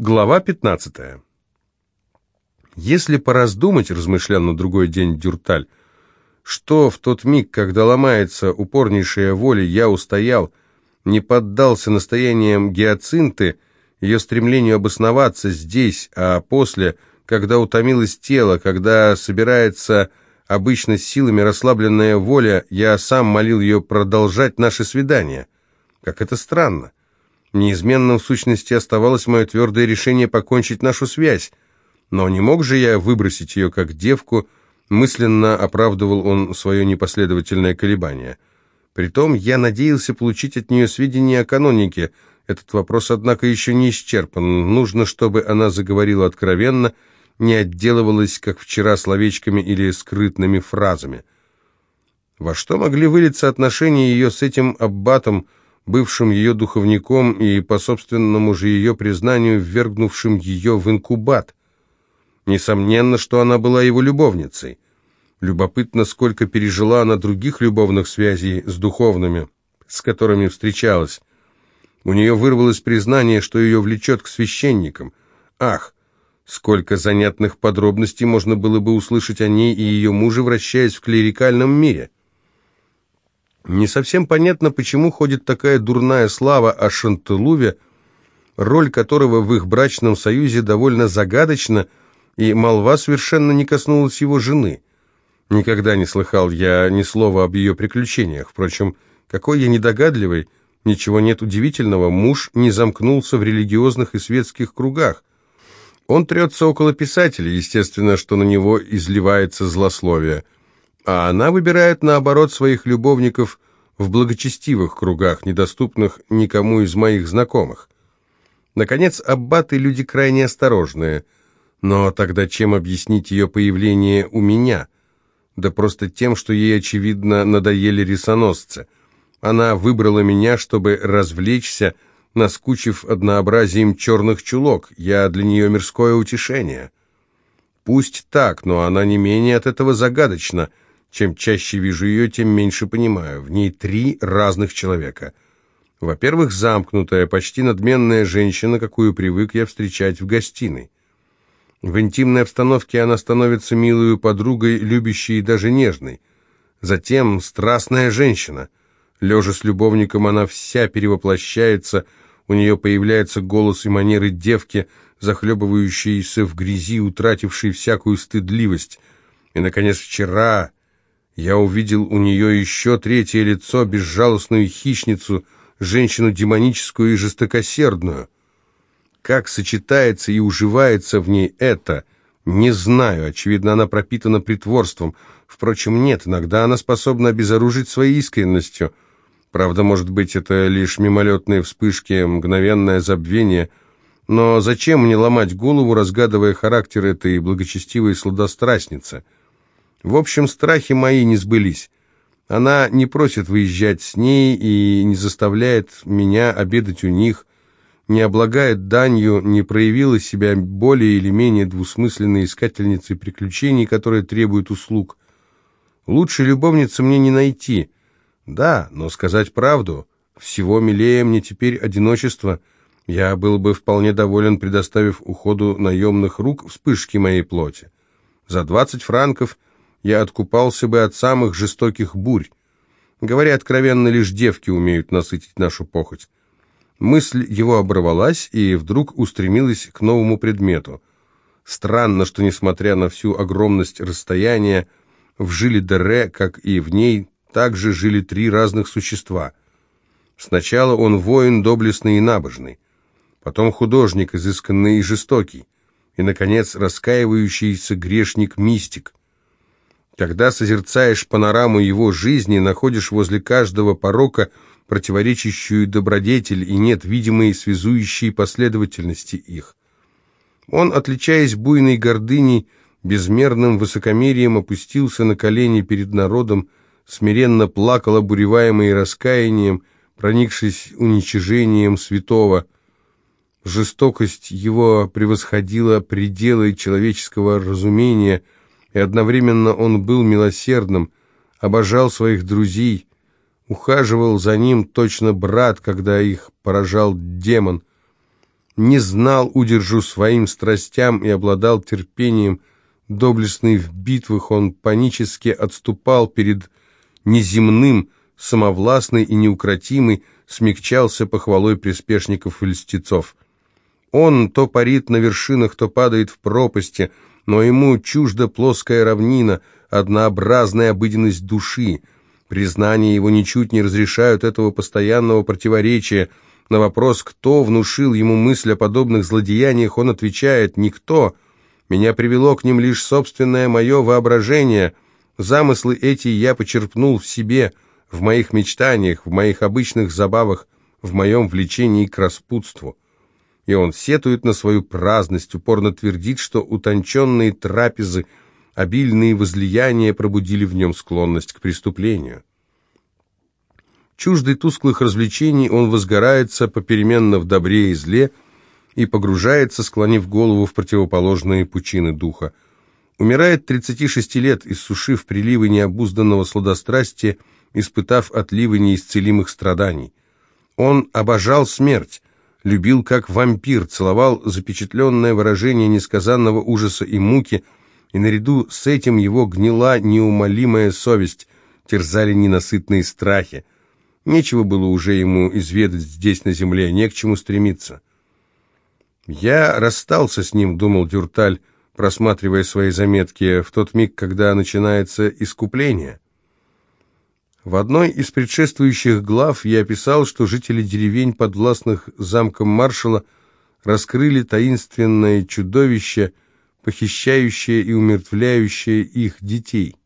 Глава 15. Если пораздумать, размышлял на другой день Дюрталь, что в тот миг, когда ломается упорнейшая воля, я устоял, не поддался настояниям гиацинты, ее стремлению обосноваться здесь, а после, когда утомилось тело, когда собирается обычно силами расслабленная воля, я сам молил ее продолжать наше свидание. Как это странно. Неизменным в сущности оставалось мое твердое решение покончить нашу связь. Но не мог же я выбросить ее как девку, мысленно оправдывал он свое непоследовательное колебание. Притом я надеялся получить от нее сведения о канонике. Этот вопрос, однако, еще не исчерпан. Нужно, чтобы она заговорила откровенно, не отделывалась, как вчера, словечками или скрытными фразами. Во что могли вылиться отношения ее с этим аббатом, бывшим ее духовником и, по собственному же ее признанию, ввергнувшим ее в инкубат. Несомненно, что она была его любовницей. Любопытно, сколько пережила она других любовных связей с духовными, с которыми встречалась. У нее вырвалось признание, что ее влечет к священникам. Ах, сколько занятных подробностей можно было бы услышать о ней и ее муже, вращаясь в клерикальном мире. Не совсем понятно, почему ходит такая дурная слава о Шантылуве, роль которого в их брачном союзе довольно загадочна, и молва совершенно не коснулась его жены. Никогда не слыхал я ни слова об ее приключениях. Впрочем, какой я недогадливый, ничего нет удивительного, муж не замкнулся в религиозных и светских кругах. Он трется около писателя, естественно, что на него изливается злословие – а она выбирает, наоборот, своих любовников в благочестивых кругах, недоступных никому из моих знакомых. Наконец, аббаты люди крайне осторожные. Но тогда чем объяснить ее появление у меня? Да просто тем, что ей, очевидно, надоели рисоносцы. Она выбрала меня, чтобы развлечься, наскучив однообразием черных чулок. Я для нее мирское утешение. Пусть так, но она не менее от этого загадочна — чем чаще вижу ее, тем меньше понимаю. В ней три разных человека. Во-первых, замкнутая, почти надменная женщина, какую привык я встречать в гостиной. В интимной обстановке она становится милой подругой, любящей и даже нежной. Затем страстная женщина. Лежа с любовником, она вся перевоплощается, у нее появляется голос и манеры девки, захлебывающейся в грязи, утратившей всякую стыдливость. И, наконец, вчера я увидел у нее еще третье лицо, безжалостную хищницу, женщину демоническую и жестокосердную. Как сочетается и уживается в ней это, не знаю, очевидно, она пропитана притворством. Впрочем, нет, иногда она способна обезоружить своей искренностью. Правда, может быть, это лишь мимолетные вспышки, мгновенное забвение. Но зачем мне ломать голову, разгадывая характер этой благочестивой сладострастницы?» В общем, страхи мои не сбылись. Она не просит выезжать с ней и не заставляет меня обедать у них, не облагает данью, не проявила себя более или менее двусмысленной искательницей приключений, которые требуют услуг. Лучше любовницы мне не найти. Да, но сказать правду, всего милее мне теперь одиночество. Я был бы вполне доволен, предоставив уходу наемных рук вспышки моей плоти. За двадцать франков – я откупался бы от самых жестоких бурь. Говоря откровенно, лишь девки умеют насытить нашу похоть. Мысль его оборвалась и вдруг устремилась к новому предмету. Странно, что, несмотря на всю огромность расстояния, в жиле Дере, как и в ней, также жили три разных существа. Сначала он воин доблестный и набожный, потом художник, изысканный и жестокий, и, наконец, раскаивающийся грешник-мистик. Когда созерцаешь панораму его жизни, находишь возле каждого порока противоречащую добродетель и нет видимой связующей последовательности их. Он, отличаясь буйной гордыней, безмерным высокомерием опустился на колени перед народом, смиренно плакал, обуреваемый раскаянием, проникшись уничижением святого. Жестокость его превосходила пределы человеческого разумения – и одновременно он был милосердным, обожал своих друзей, ухаживал за ним точно брат, когда их поражал демон. не знал удержу своим страстям и обладал терпением, доблестный в битвах, он панически отступал перед неземным, самовластный и неукротимый, смягчался похвалой приспешников и льстецов. Он то парит на вершинах, то падает в пропасти, но ему чужда плоская равнина, однообразная обыденность души. Признания его ничуть не разрешают этого постоянного противоречия – на вопрос, кто внушил ему мысль о подобных злодеяниях, он отвечает «никто». Меня привело к ним лишь собственное мое воображение. Замыслы эти я почерпнул в себе, в моих мечтаниях, в моих обычных забавах, в моем влечении к распутству. И он сетует на свою праздность, упорно твердит, что утонченные трапезы, обильные возлияния пробудили в нем склонность к преступлению. Чуждый тусклых развлечений, он возгорается попеременно в добре и зле и погружается, склонив голову в противоположные пучины духа. Умирает 36 лет, иссушив приливы необузданного сладострастия, испытав отливы неисцелимых страданий. Он обожал смерть, любил как вампир, целовал запечатленное выражение несказанного ужаса и муки, и наряду с этим его гнила неумолимая совесть, терзали ненасытные страхи. Нечего было уже ему изведать здесь, на земле, не к чему стремиться. «Я расстался с ним», — думал Дюрталь, просматривая свои заметки, в тот миг, когда начинается искупление. В одной из предшествующих глав я описал, что жители деревень, подвластных замком маршала, раскрыли таинственное чудовище, похищающее и умертвляющее их детей.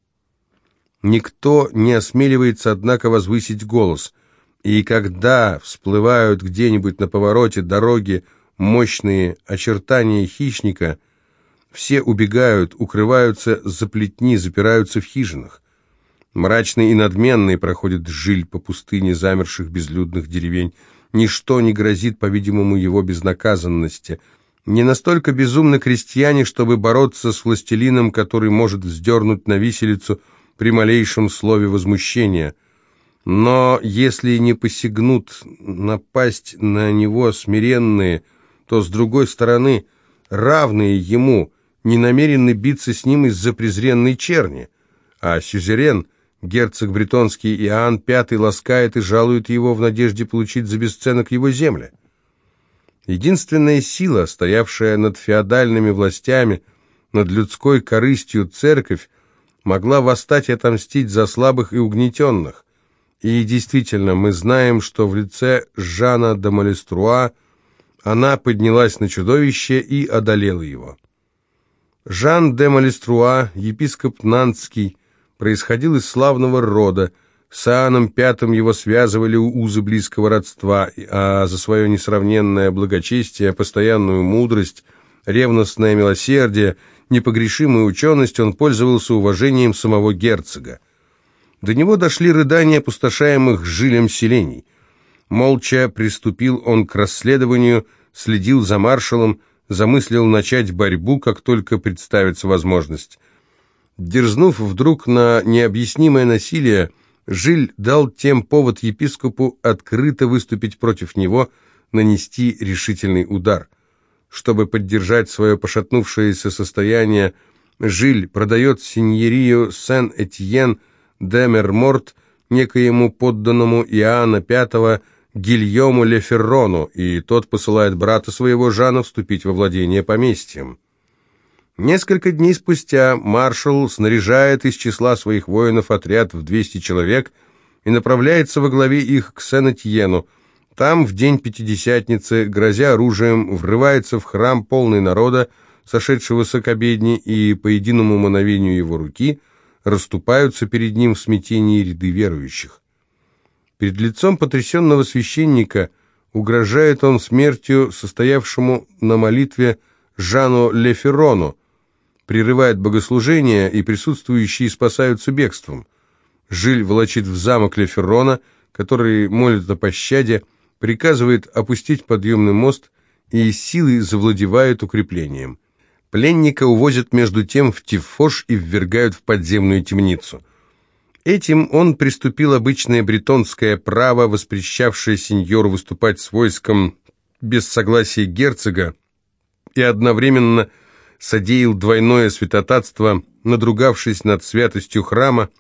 Никто не осмеливается, однако, возвысить голос. И когда всплывают где-нибудь на повороте дороги мощные очертания хищника, все убегают, укрываются за плетни, запираются в хижинах. Мрачный и надменный проходит жиль по пустыне замерших безлюдных деревень. Ничто не грозит, по-видимому, его безнаказанности. Не настолько безумны крестьяне, чтобы бороться с властелином, который может вздернуть на виселицу – при малейшем слове возмущения. Но если не посягнут напасть на него смиренные, то, с другой стороны, равные ему, не намерены биться с ним из-за презренной черни. А сюзерен, герцог бретонский Иоанн V, ласкает и жалует его в надежде получить за бесценок его земли. Единственная сила, стоявшая над феодальными властями, над людской корыстью церковь, могла восстать и отомстить за слабых и угнетенных. И действительно, мы знаем, что в лице Жана де Малеструа она поднялась на чудовище и одолела его. Жан де Малеструа, епископ Нантский, происходил из славного рода, с Иоанном Пятым его связывали узы близкого родства, а за свое несравненное благочестие, постоянную мудрость, ревностное милосердие – непогрешимую ученость, он пользовался уважением самого герцога. До него дошли рыдания опустошаемых жилем селений. Молча приступил он к расследованию, следил за маршалом, замыслил начать борьбу, как только представится возможность. Дерзнув вдруг на необъяснимое насилие, Жиль дал тем повод епископу открыто выступить против него, нанести решительный удар – чтобы поддержать свое пошатнувшееся состояние, Жиль продает синьерию Сен-Этьен де Мерморт некоему подданному Иоанна V Гильому Леферрону, и тот посылает брата своего Жана вступить во владение поместьем. Несколько дней спустя маршал снаряжает из числа своих воинов отряд в 200 человек и направляется во главе их к Сен-Этьену, там в день Пятидесятницы, грозя оружием, врывается в храм полный народа, сошедшегося к обедне, и по единому мановению его руки расступаются перед ним в смятении ряды верующих. Перед лицом потрясенного священника угрожает он смертью состоявшему на молитве Жану Леферону, прерывает богослужение, и присутствующие спасаются бегством. Жиль волочит в замок Леферона, который молит о пощаде, приказывает опустить подъемный мост и силой завладевает укреплением. Пленника увозят между тем в Тифош и ввергают в подземную темницу. Этим он приступил обычное бретонское право, воспрещавшее сеньору выступать с войском без согласия герцога и одновременно содеял двойное святотатство, надругавшись над святостью храма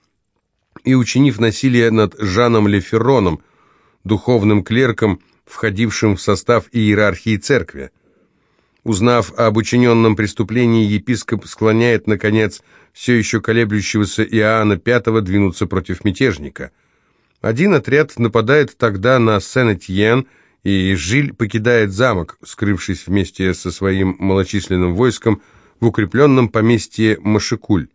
и учинив насилие над Жаном Лефероном, духовным клерком, входившим в состав иерархии церкви. Узнав об учиненном преступлении, епископ склоняет, наконец, все еще колеблющегося Иоанна V двинуться против мятежника. Один отряд нападает тогда на Сен-Этьен, и Жиль покидает замок, скрывшись вместе со своим малочисленным войском в укрепленном поместье Машикуль.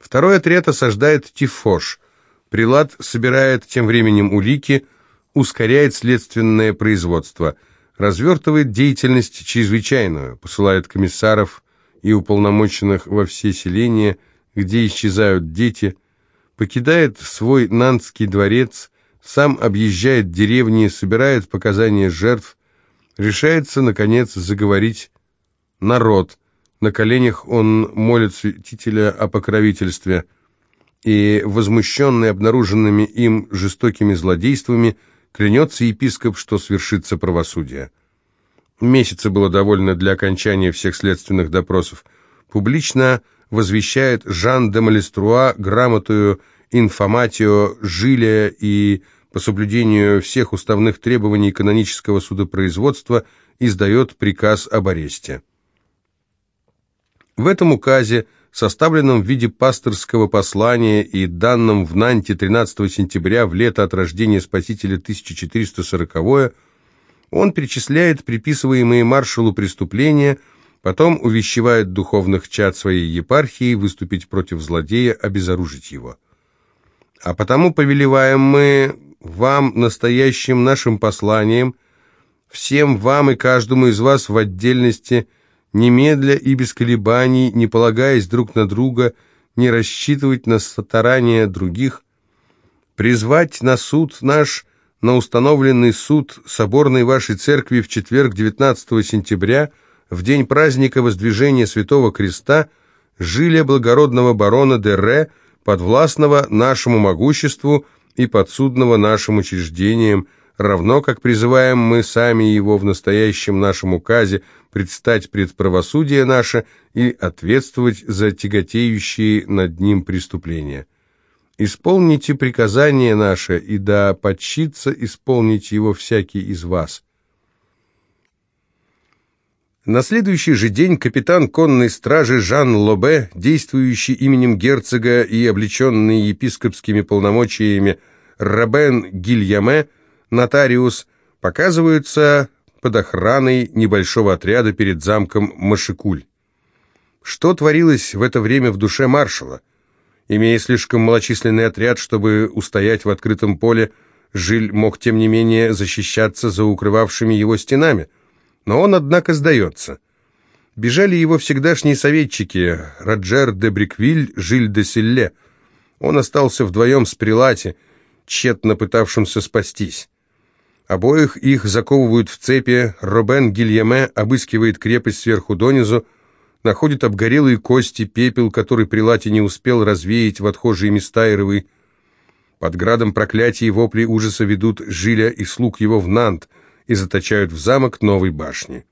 Второй отряд осаждает Тифош. Прилад собирает тем временем улики, ускоряет следственное производство – развертывает деятельность чрезвычайную, посылает комиссаров и уполномоченных во все селения, где исчезают дети, покидает свой Нанский дворец, сам объезжает деревни, собирает показания жертв, решается, наконец, заговорить народ. На коленях он молит святителя о покровительстве, и, возмущенный обнаруженными им жестокими злодействами, Клянется епископ, что свершится правосудие. Месяца было довольно для окончания всех следственных допросов. Публично возвещает Жан де Малеструа грамотую инфоматио Жилия и по соблюдению всех уставных требований канонического судопроизводства издает приказ об аресте. В этом указе составленном в виде пасторского послания и данном в Нанте 13 сентября в лето от рождения Спасителя 1440 он перечисляет приписываемые маршалу преступления, потом увещевает духовных чад своей епархии выступить против злодея, обезоружить его. А потому повелеваем мы вам настоящим нашим посланием, всем вам и каждому из вас в отдельности – немедля и без колебаний, не полагаясь друг на друга, не рассчитывать на старания других, призвать на суд наш, на установленный суд соборной вашей церкви в четверг 19 сентября, в день праздника Воздвижения Святого Креста, жилия благородного барона де Ре, подвластного нашему могуществу и подсудного нашим учреждениям, равно как призываем мы сами его в настоящем нашем указе предстать пред правосудие наше и ответствовать за тяготеющие над ним преступления. Исполните приказание наше, и да подчится исполнить его всякий из вас. На следующий же день капитан конной стражи Жан Лобе, действующий именем герцога и облеченный епископскими полномочиями Рабен Гильяме, нотариус, показываются под охраной небольшого отряда перед замком Машикуль. Что творилось в это время в душе маршала? Имея слишком малочисленный отряд, чтобы устоять в открытом поле, Жиль мог, тем не менее, защищаться за укрывавшими его стенами. Но он, однако, сдается. Бежали его всегдашние советчики Роджер де Бриквиль, Жиль де Силле. Он остался вдвоем с Прилати, тщетно пытавшимся спастись. Обоих их заковывают в цепи, Робен Гильяме обыскивает крепость сверху донизу, находит обгорелые кости, пепел, который Прилати не успел развеять в отхожие места и рвы. Под градом проклятий и вопли ужаса ведут Жиля и слуг его в Нант и заточают в замок новой башни.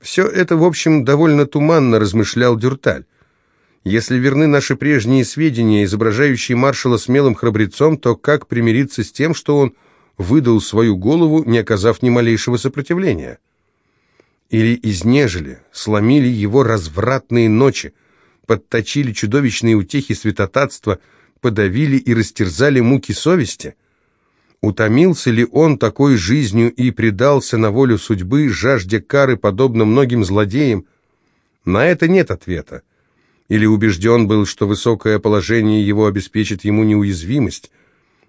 Все это, в общем, довольно туманно размышлял Дюрталь. Если верны наши прежние сведения, изображающие маршала смелым храбрецом, то как примириться с тем, что он выдал свою голову, не оказав ни малейшего сопротивления. Или изнежили, сломили его развратные ночи, подточили чудовищные утехи святотатства, подавили и растерзали муки совести? Утомился ли он такой жизнью и предался на волю судьбы, жажде кары, подобно многим злодеям? На это нет ответа. Или убежден был, что высокое положение его обеспечит ему неуязвимость –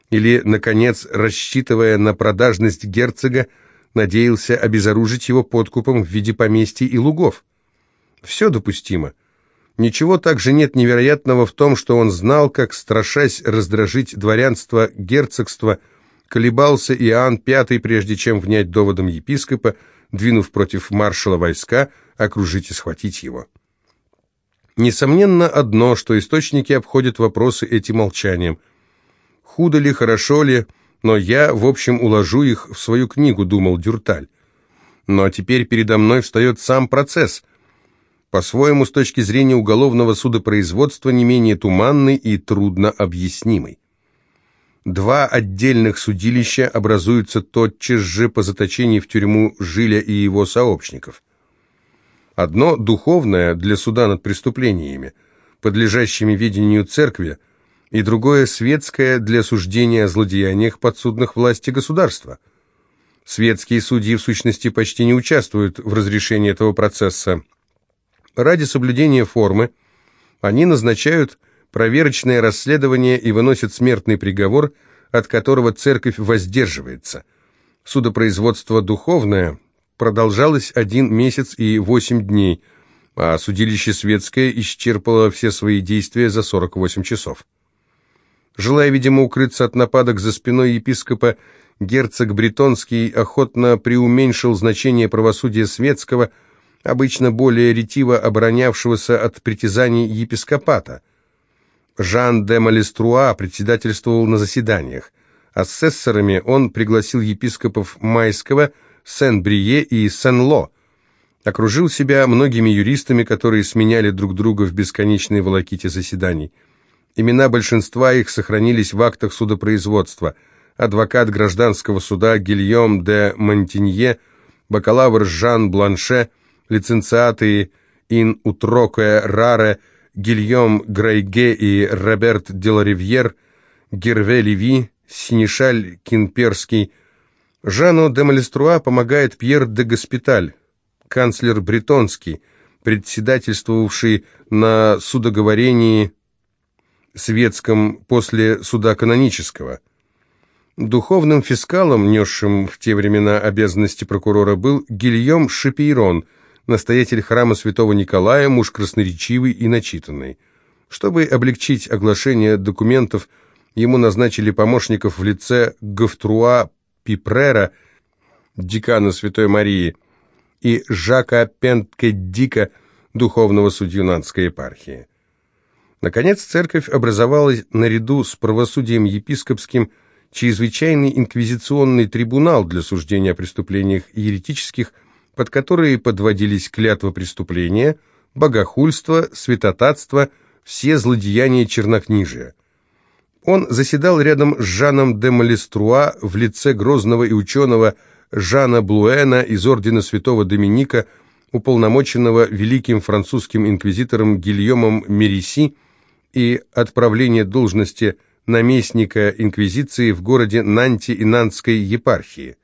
или, наконец, рассчитывая на продажность герцога, надеялся обезоружить его подкупом в виде поместий и лугов. Все допустимо. Ничего также нет невероятного в том, что он знал, как, страшась раздражить дворянство герцогства, колебался Иоанн V, прежде чем внять доводом епископа, двинув против маршала войска, окружить и схватить его. Несомненно одно, что источники обходят вопросы этим молчанием – Худо ли, хорошо ли, но я, в общем, уложу их в свою книгу, думал Дюрталь. Но теперь передо мной встает сам процесс. По-своему, с точки зрения уголовного судопроизводства, не менее туманный и трудно объяснимый. Два отдельных судилища образуются тотчас же по заточении в тюрьму Жиля и его сообщников. Одно духовное для суда над преступлениями, подлежащими видению церкви, и другое светское для суждения о злодеяниях подсудных власти государства. Светские судьи в сущности почти не участвуют в разрешении этого процесса. Ради соблюдения формы они назначают проверочное расследование и выносят смертный приговор, от которого церковь воздерживается. Судопроизводство духовное продолжалось один месяц и восемь дней, а судилище светское исчерпало все свои действия за 48 часов. Желая, видимо, укрыться от нападок за спиной епископа, герцог Бретонский охотно преуменьшил значение правосудия светского, обычно более ретиво оборонявшегося от притязаний епископата – Жан де Малеструа председательствовал на заседаниях. Ассессорами он пригласил епископов Майского, Сен-Брие и Сен-Ло. Окружил себя многими юристами, которые сменяли друг друга в бесконечной волоките заседаний. Имена большинства их сохранились в актах судопроизводства. Адвокат гражданского суда Гильем де Монтинье, бакалавр Жан Бланше, лиценциаты Ин Утроке Раре – Гильем Грейге и Роберт Деларивьер, Герве Леви, Синишаль Кинперский. Жану де Малеструа помогает Пьер де Госпиталь, канцлер бретонский, председательствовавший на судоговорении светском после суда канонического. Духовным фискалом, несшим в те времена обязанности прокурора, был Гильем Шапейрон – настоятель храма святого Николая, муж красноречивый и начитанный. Чтобы облегчить оглашение документов, ему назначили помощников в лице Говтруа Пипрера, декана Святой Марии, и Жака Пенткедика, духовного судью Нанской епархии. Наконец, церковь образовалась наряду с правосудием епископским чрезвычайный инквизиционный трибунал для суждения о преступлениях еретических – под которые подводились клятва преступления, богохульство, святотатство, все злодеяния чернокнижия. Он заседал рядом с Жаном де Малеструа в лице грозного и ученого Жана Блуэна из ордена святого Доминика, уполномоченного великим французским инквизитором Гильомом Мериси и отправление должности наместника инквизиции в городе Нанти и Нантской епархии.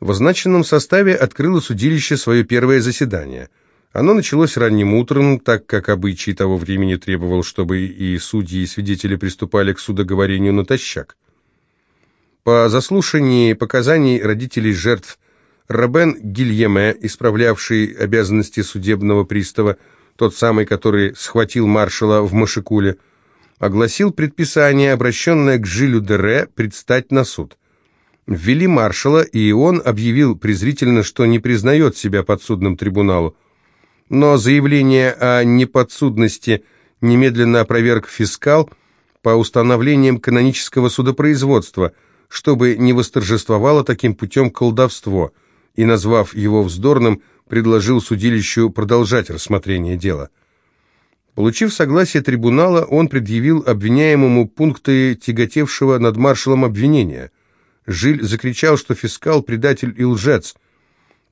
В означенном составе открыло судилище свое первое заседание. Оно началось ранним утром, так как обычай того времени требовал, чтобы и судьи, и свидетели приступали к судоговорению натощак. По заслушании показаний родителей жертв Робен Гильеме, исправлявший обязанности судебного пристава, тот самый, который схватил маршала в Машикуле, огласил предписание, обращенное к Жилю Дере, предстать на суд. Ввели маршала, и он объявил презрительно, что не признает себя подсудным трибуналу. Но заявление о неподсудности немедленно опроверг фискал по установлениям канонического судопроизводства, чтобы не восторжествовало таким путем колдовство, и, назвав его вздорным, предложил судилищу продолжать рассмотрение дела. Получив согласие трибунала, он предъявил обвиняемому пункты тяготевшего над маршалом обвинения – Жиль закричал, что фискал – предатель и лжец.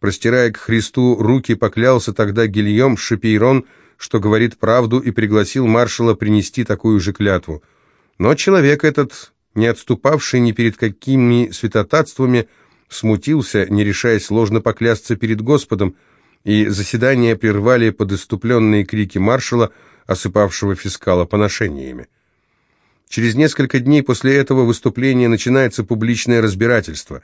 Простирая к Христу руки, поклялся тогда Гильем Шапейрон, что говорит правду, и пригласил маршала принести такую же клятву. Но человек этот, не отступавший ни перед какими святотатствами, смутился, не решаясь ложно поклясться перед Господом, и заседание прервали подыступленные крики маршала, осыпавшего фискала поношениями. Через несколько дней после этого выступления начинается публичное разбирательство.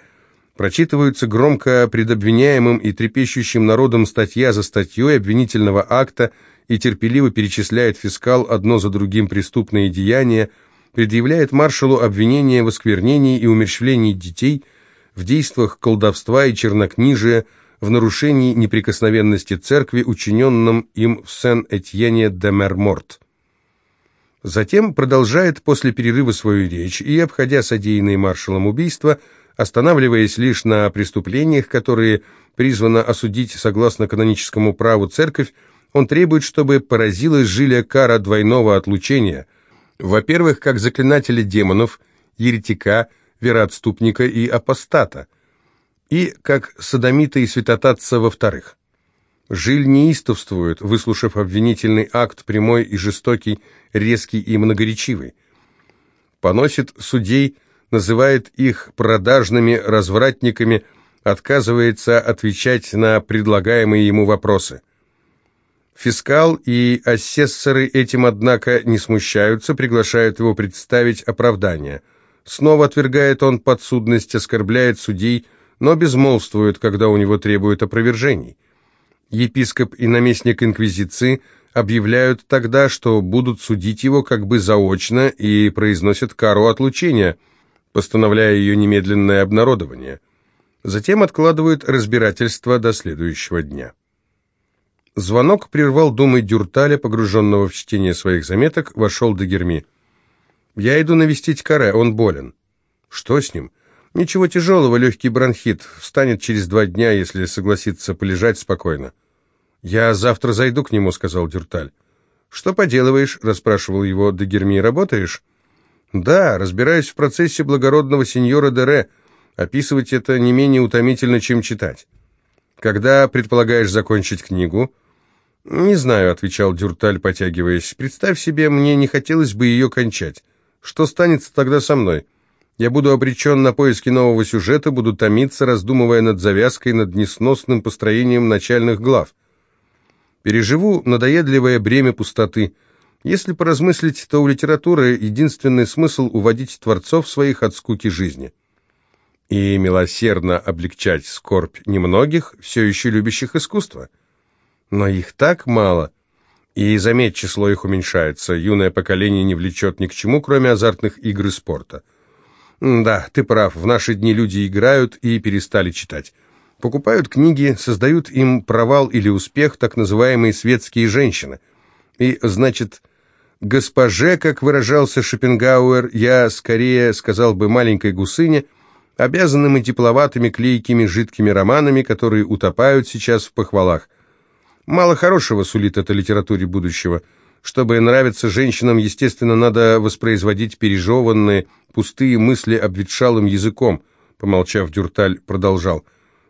Прочитываются громко предобвиняемым и трепещущим народом статья за статьей обвинительного акта и терпеливо перечисляет фискал одно за другим преступные деяния, предъявляет маршалу обвинения в осквернении и умерщвлении детей, в действиях колдовства и чернокнижия, в нарушении неприкосновенности церкви, учиненном им в Сен-Этьене де Мерморт. Затем продолжает после перерыва свою речь и, обходя содеянные маршалом убийства, Останавливаясь лишь на преступлениях, которые призвано осудить согласно каноническому праву церковь, он требует, чтобы поразилась Жиля кара двойного отлучения. Во-первых, как заклинателя демонов, еретика, вероотступника и апостата, и как садомита и святотатца во-вторых. Жиль неистовствует, выслушав обвинительный акт, прямой и жестокий, резкий и многоречивый. Поносит судей, называет их продажными развратниками, отказывается отвечать на предлагаемые ему вопросы. Фискал и ассессоры этим, однако, не смущаются, приглашают его представить оправдание. Снова отвергает он подсудность, оскорбляет судей, но безмолвствует, когда у него требуют опровержений. Епископ и наместник инквизиции объявляют тогда, что будут судить его как бы заочно и произносят кару отлучения, постановляя ее немедленное обнародование. Затем откладывают разбирательство до следующего дня. Звонок прервал думы Дюрталя, погруженного в чтение своих заметок, вошел до Герми. «Я иду навестить Каре, он болен». «Что с ним?» «Ничего тяжелого, легкий бронхит. Встанет через два дня, если согласится полежать спокойно». «Я завтра зайду к нему», — сказал Дюрталь. «Что поделываешь?» — расспрашивал его Дегерми. «Работаешь?» «Да, разбираюсь в процессе благородного сеньора Дере. Описывать это не менее утомительно, чем читать». «Когда предполагаешь закончить книгу?» «Не знаю», — отвечал Дюрталь, потягиваясь. «Представь себе, мне не хотелось бы ее кончать. Что станется тогда со мной? Я буду обречен на поиски нового сюжета, буду томиться, раздумывая над завязкой, над несносным построением начальных глав. Переживу надоедливое бремя пустоты. Если поразмыслить, то у литературы единственный смысл уводить творцов своих от скуки жизни» и милосердно облегчать скорбь немногих, все еще любящих искусство. Но их так мало. И, заметь, число их уменьшается. Юное поколение не влечет ни к чему, кроме азартных игр и спорта. Да, ты прав, в наши дни люди играют и перестали читать. Покупают книги, создают им провал или успех так называемые светские женщины. И, значит, госпоже, как выражался Шопенгауэр, я скорее сказал бы маленькой гусыне, обязанным и тепловатыми клейкими жидкими романами, которые утопают сейчас в похвалах. Мало хорошего сулит эта литературе будущего. Чтобы нравиться женщинам, естественно, надо воспроизводить пережеванные, пустые мысли обветшалым языком, помолчав, Дюрталь продолжал.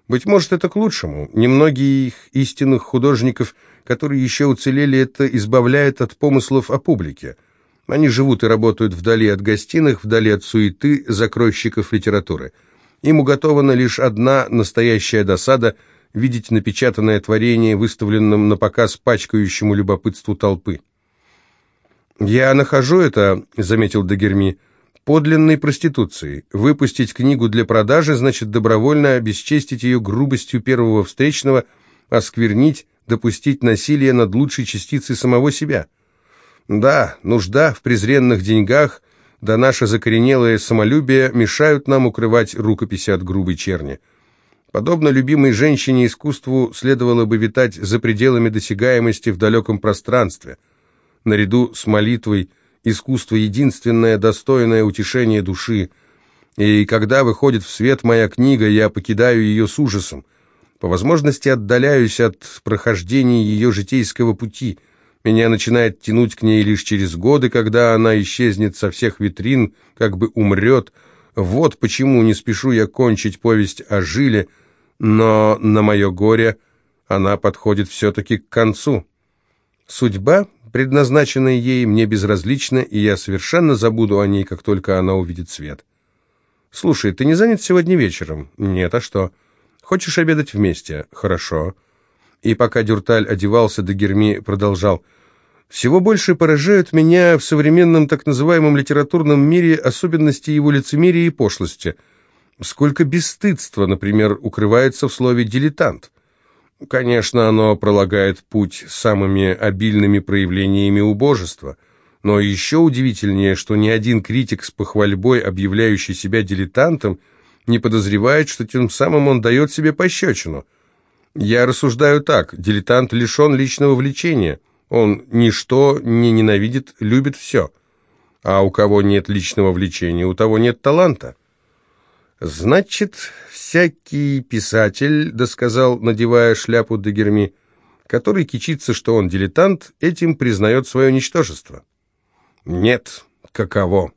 Быть может, это к лучшему. Немногие их истинных художников, которые еще уцелели, это избавляет от помыслов о публике. Они живут и работают вдали от гостиных, вдали от суеты закройщиков литературы. Им уготована лишь одна настоящая досада – видеть напечатанное творение, выставленным на показ пачкающему любопытству толпы. «Я нахожу это», — заметил Дагерми, — «подлинной проституцией. Выпустить книгу для продажи значит добровольно обесчестить ее грубостью первого встречного, осквернить, допустить насилие над лучшей частицей самого себя. Да, нужда в презренных деньгах, да наше закоренелое самолюбие мешают нам укрывать рукописи от грубой черни». Подобно любимой женщине, искусству следовало бы витать за пределами досягаемости в далеком пространстве. Наряду с молитвой искусство единственное достойное утешение души. И когда выходит в свет моя книга, я покидаю ее с ужасом. По возможности отдаляюсь от прохождения ее житейского пути. Меня начинает тянуть к ней лишь через годы, когда она исчезнет со всех витрин, как бы умрет, вот почему не спешу я кончить повесть о Жиле, но на мое горе она подходит все-таки к концу. Судьба, предназначенная ей, мне безразлична, и я совершенно забуду о ней, как только она увидит свет. «Слушай, ты не занят сегодня вечером?» «Нет, а что?» «Хочешь обедать вместе?» «Хорошо». И пока Дюрталь одевался, Дагерми продолжал – всего больше поражают меня в современном так называемом литературном мире особенности его лицемерия и пошлости. Сколько бесстыдства, например, укрывается в слове «дилетант». Конечно, оно пролагает путь самыми обильными проявлениями убожества, но еще удивительнее, что ни один критик с похвальбой, объявляющий себя дилетантом, не подозревает, что тем самым он дает себе пощечину. Я рассуждаю так, дилетант лишен личного влечения – он ничто не ненавидит, любит все. А у кого нет личного влечения, у того нет таланта. «Значит, всякий писатель, — досказал, надевая шляпу Дагерми, — который кичится, что он дилетант, этим признает свое ничтожество». «Нет, каково!»